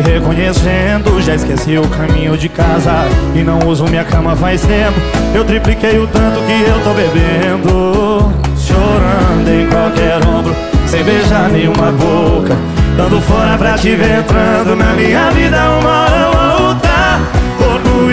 reconhecendo. Já esqueci o caminho de casa E não uso minha cama faz tempo. Eu tripliquei o tanto que eu tô bebendo Chorando em qualquer ombro Sem beijar nenhuma boca Dando fora pra te ver entrando na minha vida uma hora ou outra. Tô no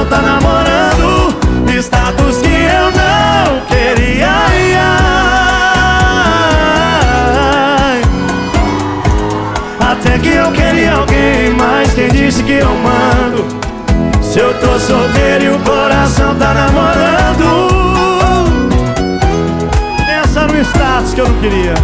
Até que eu queria alguém mais Quem disse que eu mando? Se eu tô solteiro e o coração tá namorando Pensa no status que eu não queria